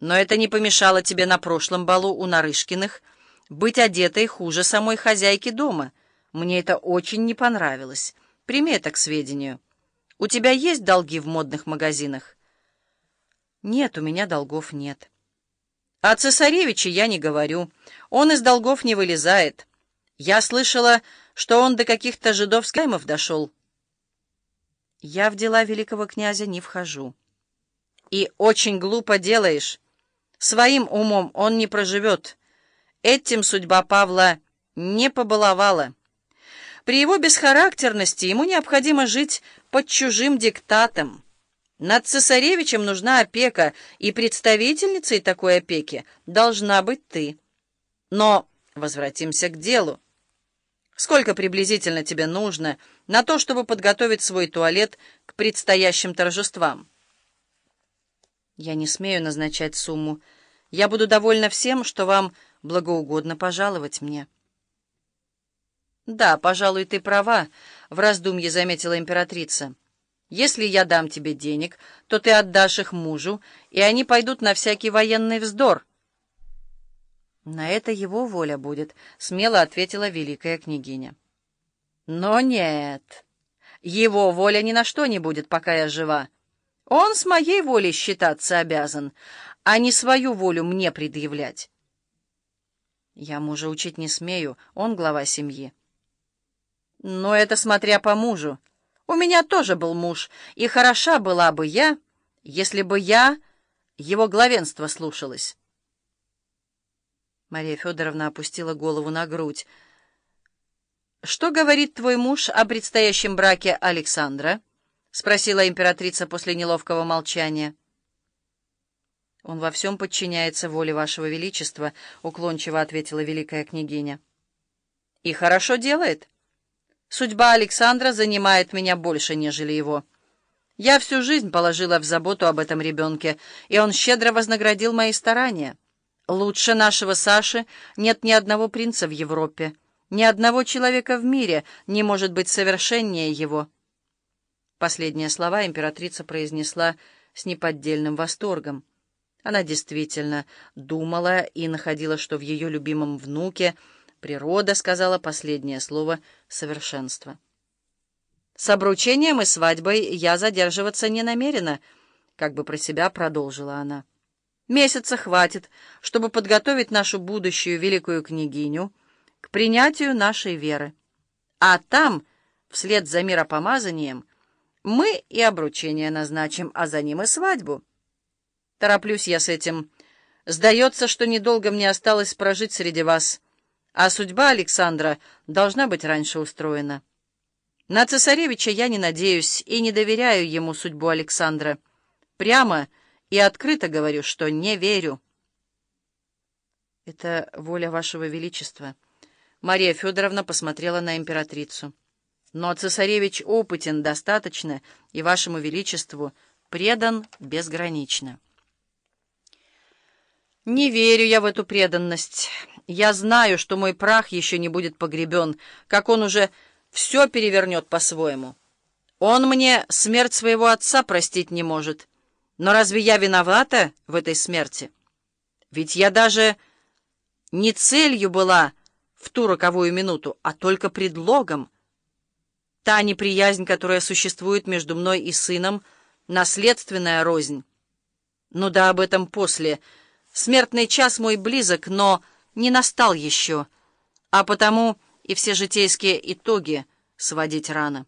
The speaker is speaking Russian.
Но это не помешало тебе на прошлом балу у Нарышкиных быть одетой хуже самой хозяйки дома. Мне это очень не понравилось. Прими это к сведению. У тебя есть долги в модных магазинах? Нет, у меня долгов нет. О цесаревиче я не говорю. Он из долгов не вылезает. Я слышала, что он до каких-то жидовских займов дошел. Я в дела великого князя не вхожу. И очень глупо делаешь. Своим умом он не проживет. Этим судьба Павла не побаловала. При его бесхарактерности ему необходимо жить под чужим диктатом. Над цесаревичем нужна опека, и представительницей такой опеки должна быть ты. Но возвратимся к делу. Сколько приблизительно тебе нужно на то, чтобы подготовить свой туалет к предстоящим торжествам? Я не смею назначать сумму. Я буду довольна всем, что вам благоугодно пожаловать мне. «Да, пожалуй, ты права», — в раздумье заметила императрица. «Если я дам тебе денег, то ты отдашь их мужу, и они пойдут на всякий военный вздор». «На это его воля будет», — смело ответила великая княгиня. «Но нет, его воля ни на что не будет, пока я жива. Он с моей волей считаться обязан, а не свою волю мне предъявлять». «Я мужа учить не смею, он глава семьи». Но это смотря по мужу. У меня тоже был муж, и хороша была бы я, если бы я его главенство слушалась. Мария Федоровна опустила голову на грудь. «Что говорит твой муж о предстоящем браке Александра?» — спросила императрица после неловкого молчания. «Он во всем подчиняется воле вашего величества», — уклончиво ответила великая княгиня. «И хорошо делает». Судьба Александра занимает меня больше, нежели его. Я всю жизнь положила в заботу об этом ребенке, и он щедро вознаградил мои старания. Лучше нашего Саши нет ни одного принца в Европе, ни одного человека в мире не может быть совершеннее его. Последние слова императрица произнесла с неподдельным восторгом. Она действительно думала и находила, что в ее любимом внуке — Природа сказала последнее слово совершенства. С обручением и свадьбой я задерживаться не намерена, как бы про себя продолжила она. Месяца хватит, чтобы подготовить нашу будущую великую княгиню к принятию нашей веры. А там, вслед за миропомазанием, мы и обручение назначим, а за ним и свадьбу. Тороплюсь я с этим. Сдается, что недолго мне осталось прожить среди вас — а судьба Александра должна быть раньше устроена. На цесаревича я не надеюсь и не доверяю ему судьбу Александра. Прямо и открыто говорю, что не верю. Это воля вашего величества. Мария Федоровна посмотрела на императрицу. Но цесаревич опытен достаточно и вашему величеству предан безгранично. Не верю я в эту преданность. Я знаю, что мой прах еще не будет погребен, как он уже все перевернет по-своему. Он мне смерть своего отца простить не может. Но разве я виновата в этой смерти? Ведь я даже не целью была в ту роковую минуту, а только предлогом. Та неприязнь, которая существует между мной и сыном, наследственная рознь. Ну да об этом после. Смертный час мой близок, но не настал еще, а потому и все житейские итоги сводить рано.